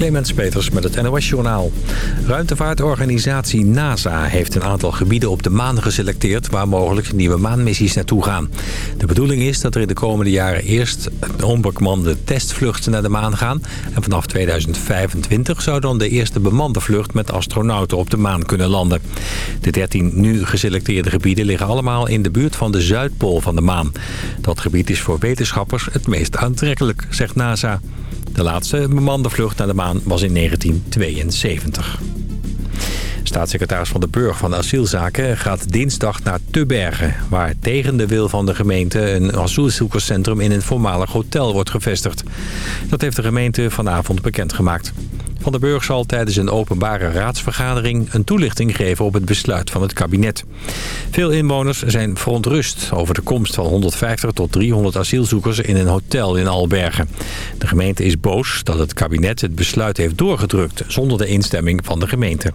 Clemens Peters met het NOS-journaal. Ruimtevaartorganisatie NASA heeft een aantal gebieden op de maan geselecteerd... waar mogelijk nieuwe maanmissies naartoe gaan. De bedoeling is dat er in de komende jaren eerst onbemande testvluchten naar de maan gaan... en vanaf 2025 zou dan de eerste bemande vlucht met astronauten op de maan kunnen landen. De 13 nu geselecteerde gebieden liggen allemaal in de buurt van de Zuidpool van de maan. Dat gebied is voor wetenschappers het meest aantrekkelijk, zegt NASA. De laatste bemande vlucht naar de maan was in 1972. Staatssecretaris Van de Burg van Asielzaken gaat dinsdag naar Tubbergen... waar tegen de wil van de gemeente een asielzoekerscentrum in een voormalig hotel wordt gevestigd. Dat heeft de gemeente vanavond bekendgemaakt. Van der Burg zal tijdens een openbare raadsvergadering een toelichting geven op het besluit van het kabinet. Veel inwoners zijn verontrust over de komst van 150 tot 300 asielzoekers in een hotel in Albergen. De gemeente is boos dat het kabinet het besluit heeft doorgedrukt zonder de instemming van de gemeente.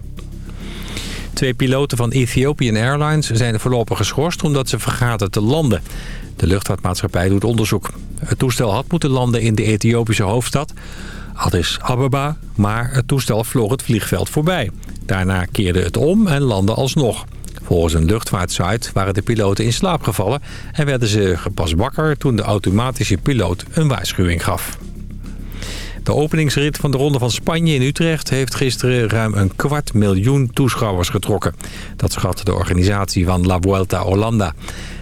Twee piloten van Ethiopian Airlines zijn voorlopig geschorst omdat ze vergaten te landen. De luchtvaartmaatschappij doet onderzoek. Het toestel had moeten landen in de Ethiopische hoofdstad Addis Ababa, maar het toestel vloog het vliegveld voorbij. Daarna keerde het om en landde alsnog. Volgens een luchtvaartsite waren de piloten in slaap gevallen... en werden ze pas wakker toen de automatische piloot een waarschuwing gaf. De openingsrit van de Ronde van Spanje in Utrecht heeft gisteren ruim een kwart miljoen toeschouwers getrokken. Dat schat de organisatie van La Vuelta Holanda.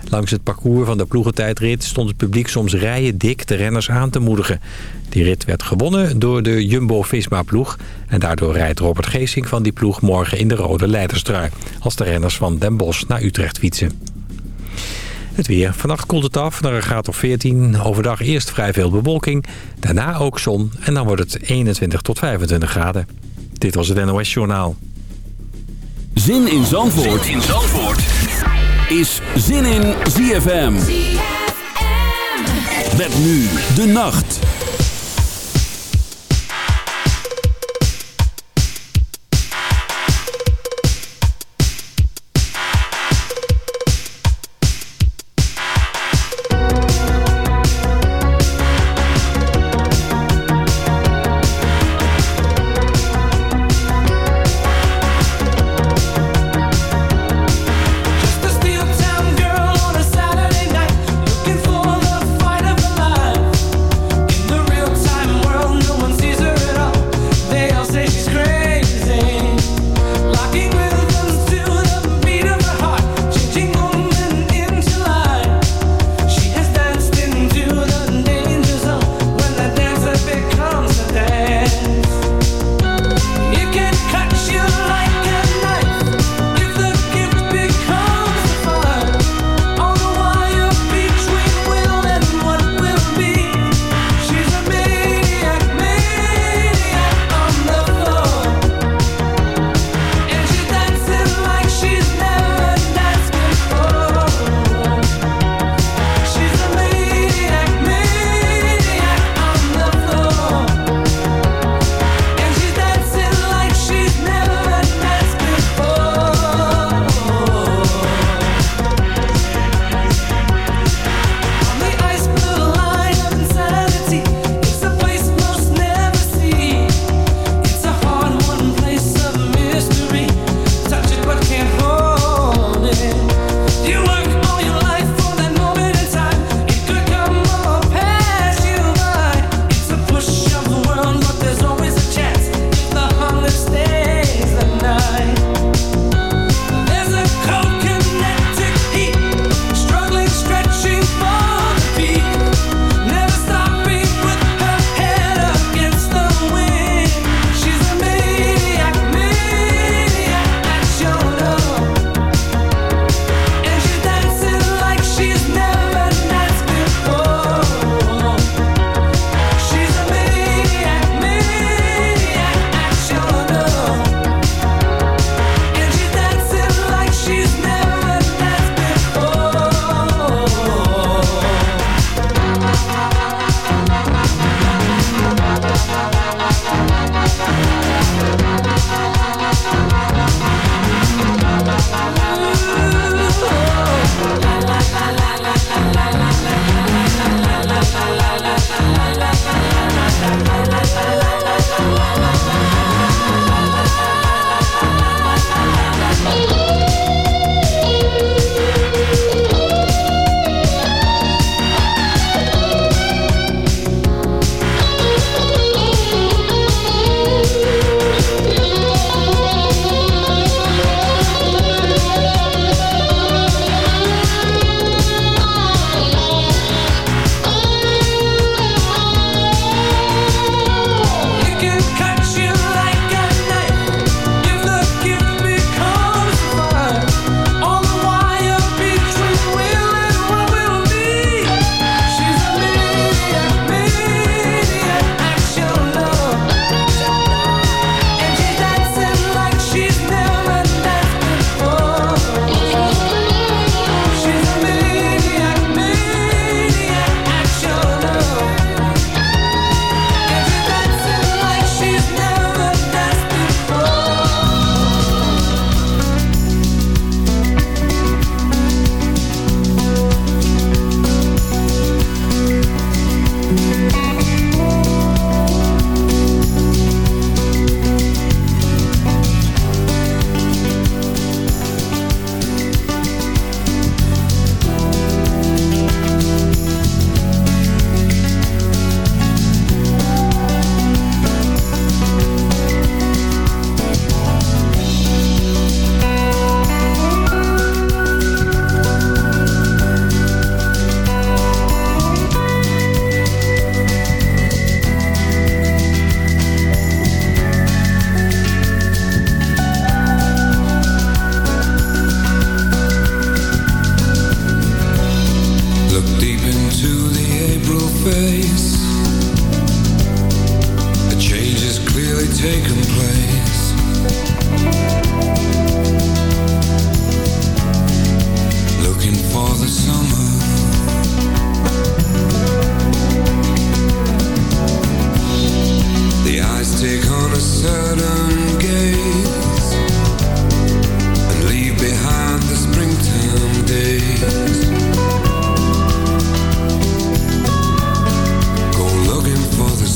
Langs het parcours van de ploegentijdrit stond het publiek soms rijen dik de renners aan te moedigen. Die rit werd gewonnen door de Jumbo-Visma-ploeg. En daardoor rijdt Robert Geesink van die ploeg morgen in de rode leiderstrui. Als de renners van Den Bosch naar Utrecht fietsen. Het weer. Vannacht koelt het af naar een graad of 14. Overdag eerst vrij veel bewolking. Daarna ook zon. En dan wordt het 21 tot 25 graden. Dit was het NOS Journaal. Zin in Zandvoort, zin in Zandvoort. is Zin in ZFM. ZFM. Met nu de nacht.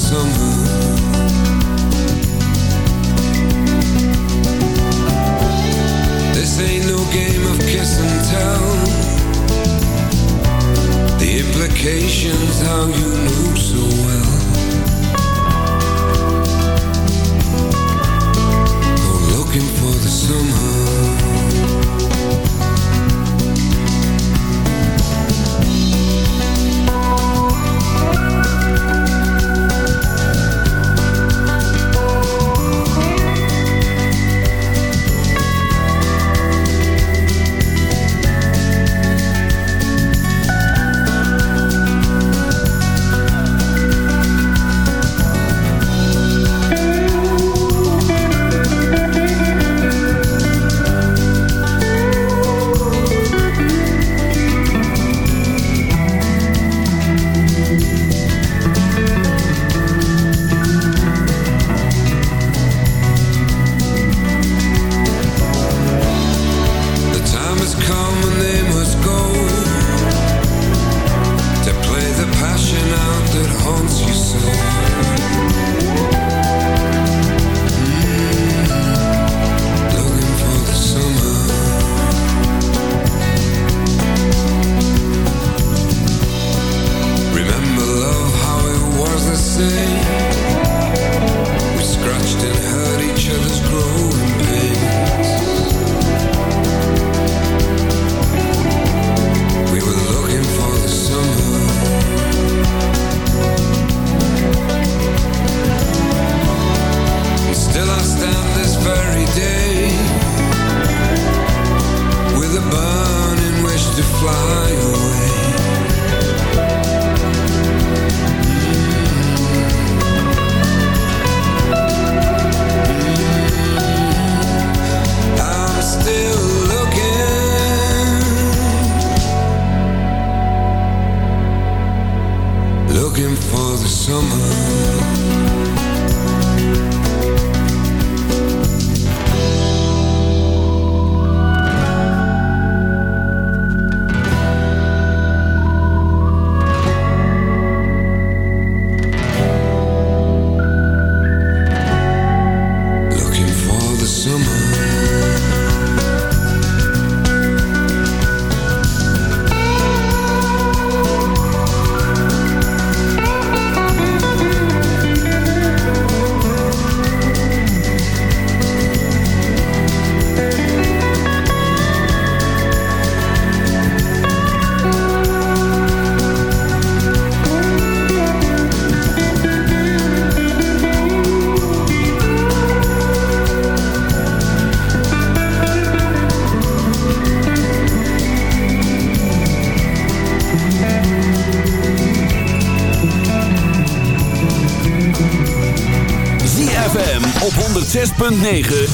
some fly. 9.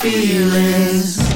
Feelings.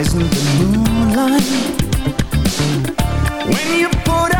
You poisoned the moonlight. When you put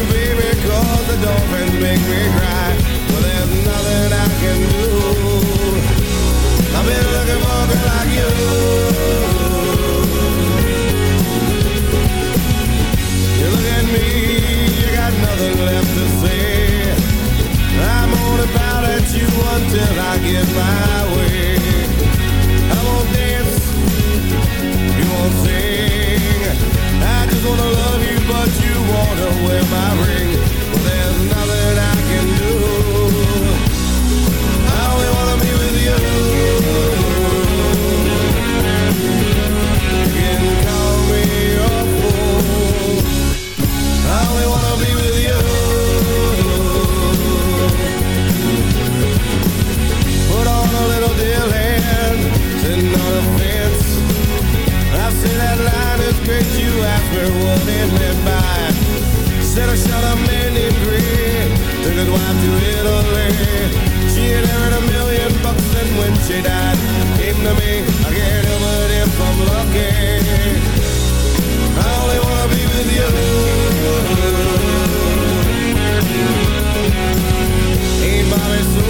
you, baby, cause the dolphins make me cry. Well, there's nothing I can do. I've been looking for a girl like you. You look at me, you got nothing left to say. I'm on about at you until I get my way. away my ring. Say that came to me. I can't help it if I'm lucky. I only wanna be with you. Ain't Bobby so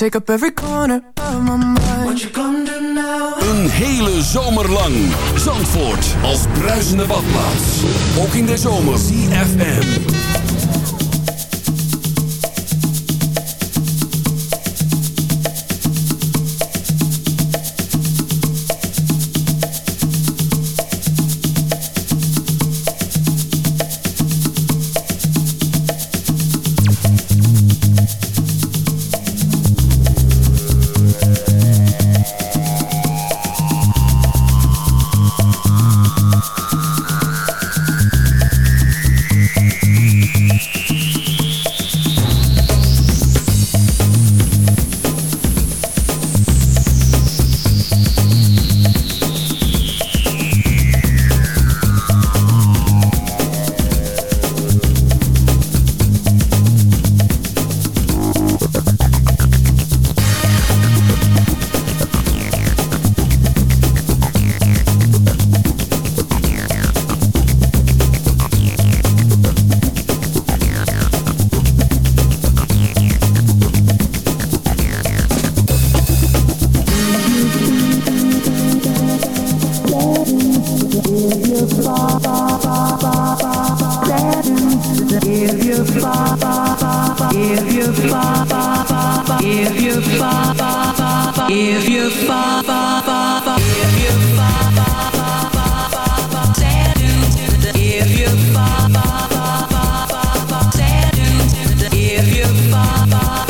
take up every corner of my mind. What you gonna do now? Een hele zomer lang. Zandvoort als bruisende badplaats. Ook in de zomer. CFM. You're far, far.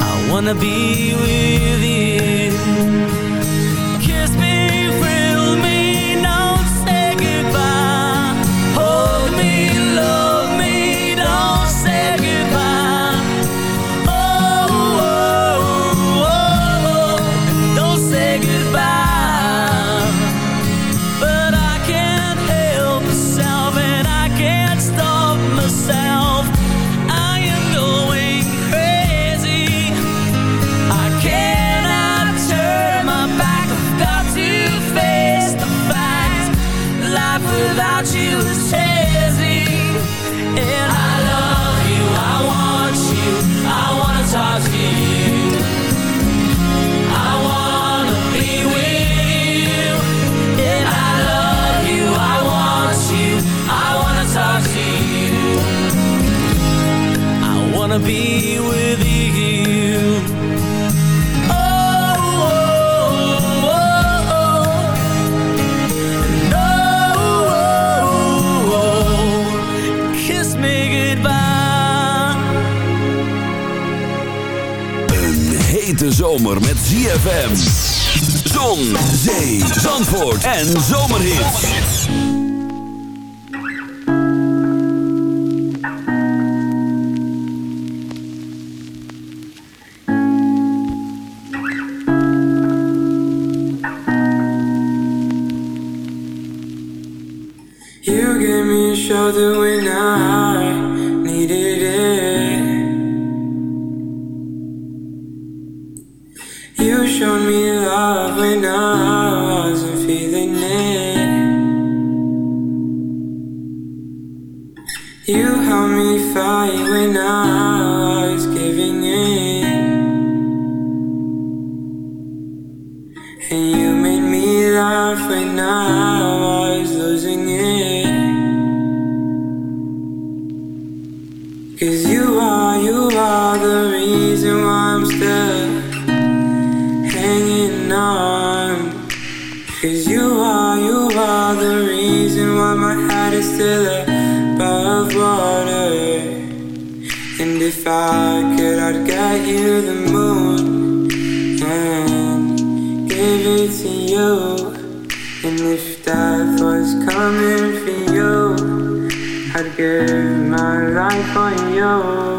I wanna be with you. Zandvoort en I could, I'd get you the moon and give it to you. And if death was coming for you, I'd give my life for you.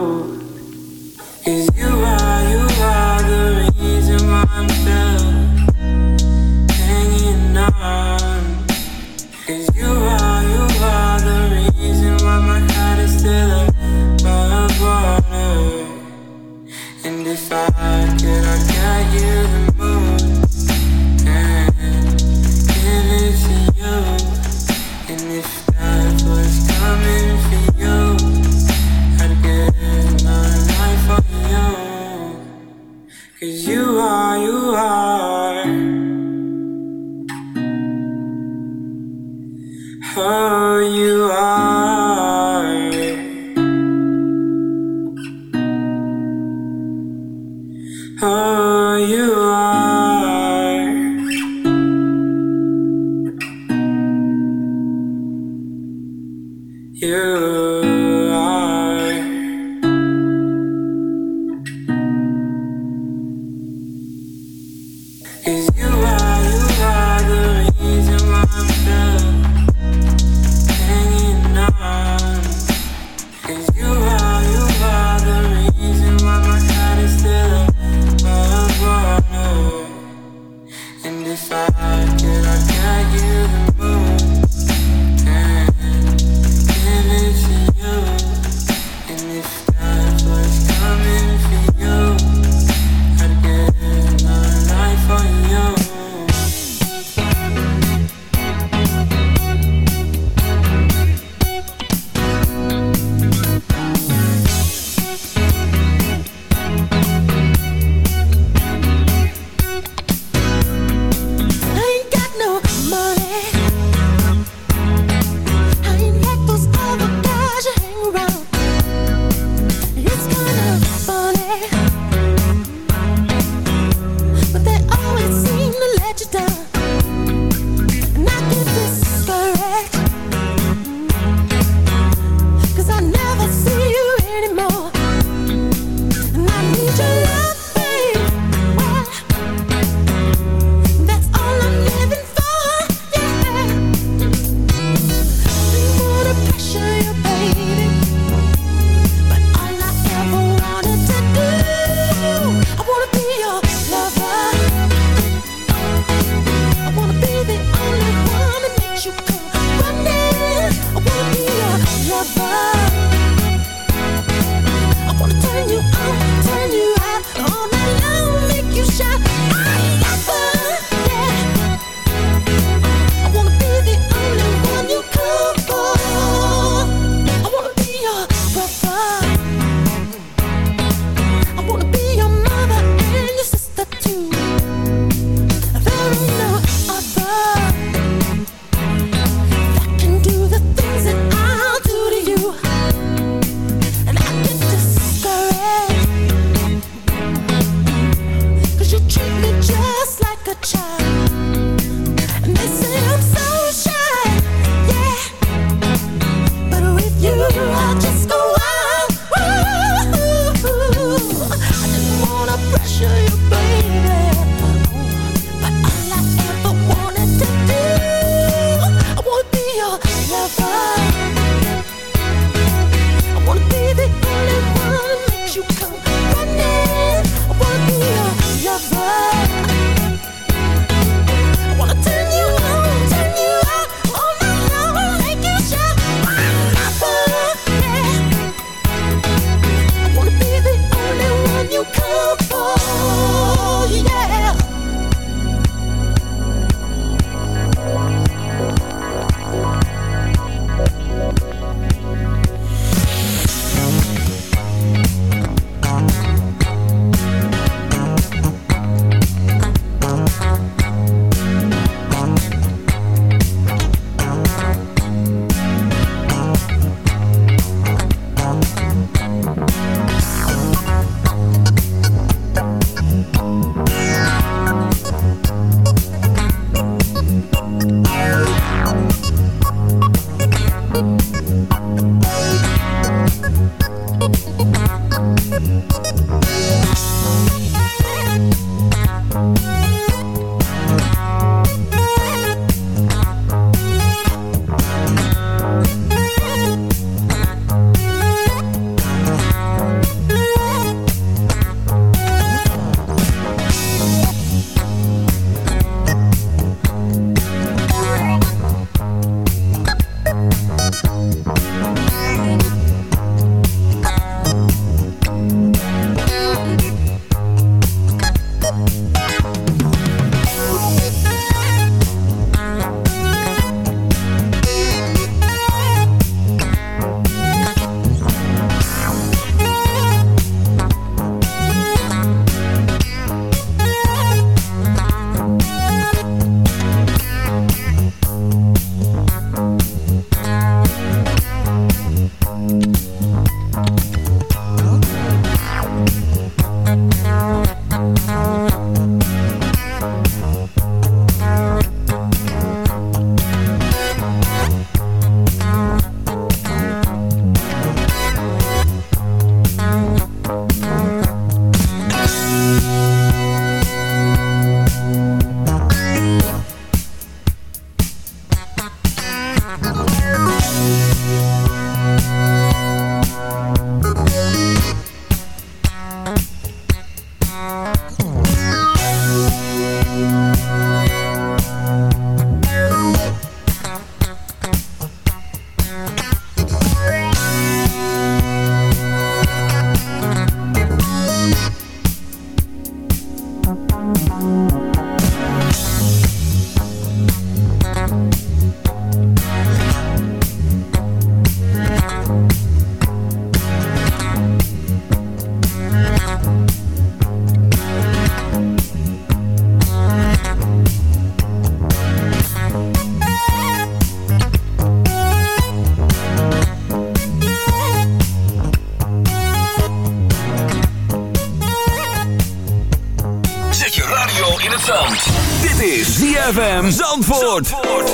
ZFM Zandvoort. Zandvoort.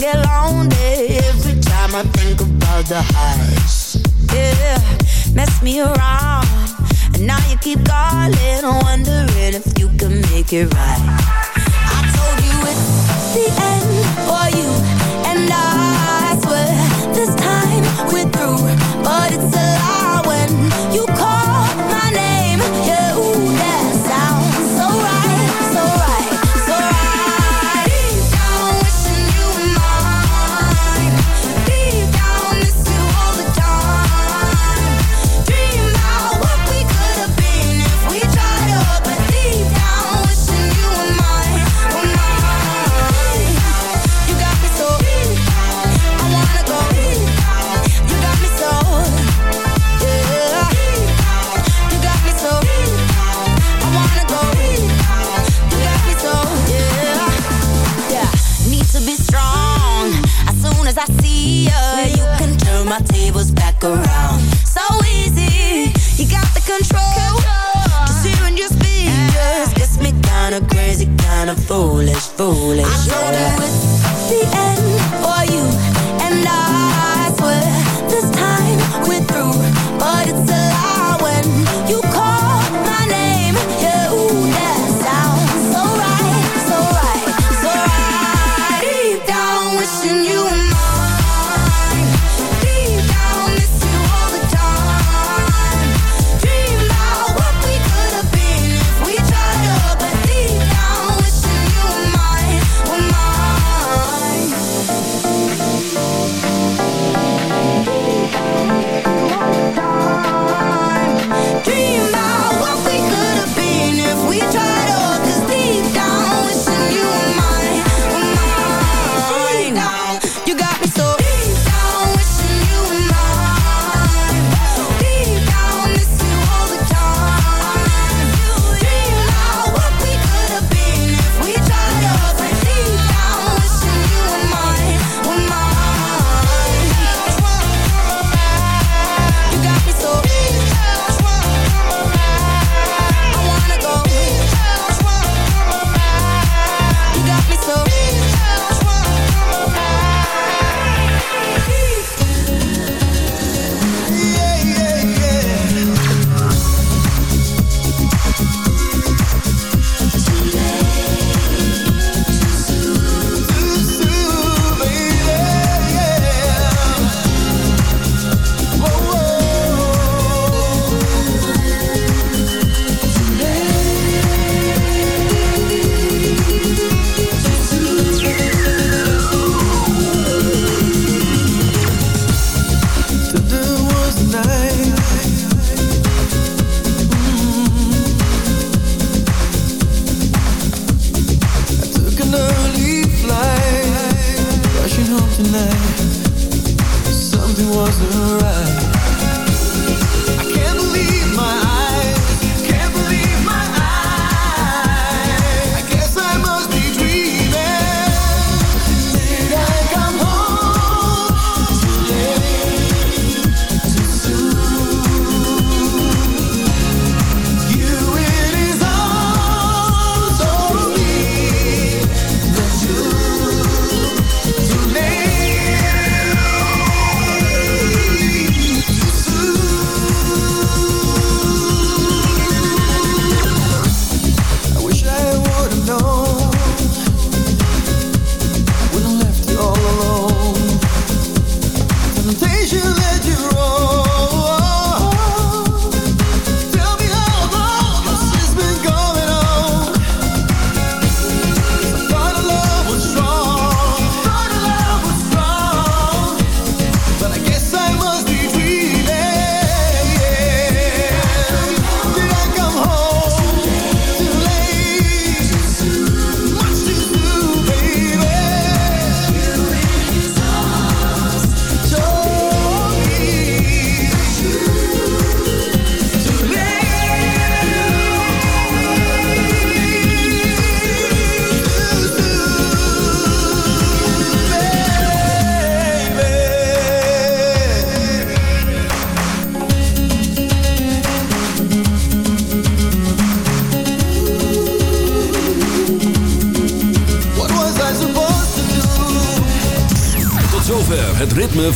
get lonely every time I think about the highs. Yeah, mess me around, and now you keep calling, wondering if you can make it right. I told you it's the end for you. foolish, foolish.